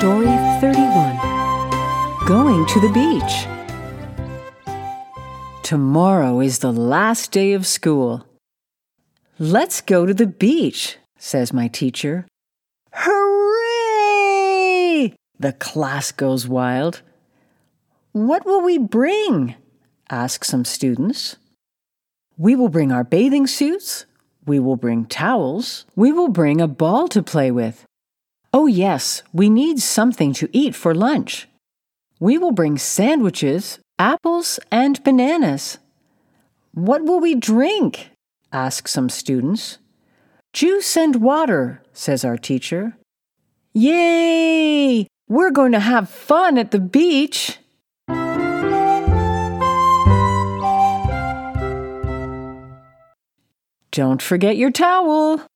Story 31 Going to the Beach. Tomorrow is the last day of school. Let's go to the beach, says my teacher. Hooray! The class goes wild. What will we bring? ask some students. We will bring our bathing suits. We will bring towels. We will bring a ball to play with. Oh, yes, we need something to eat for lunch. We will bring sandwiches, apples, and bananas. What will we drink? ask some students. Juice and water, says our teacher. Yay! We're going to have fun at the beach. Don't forget your towel.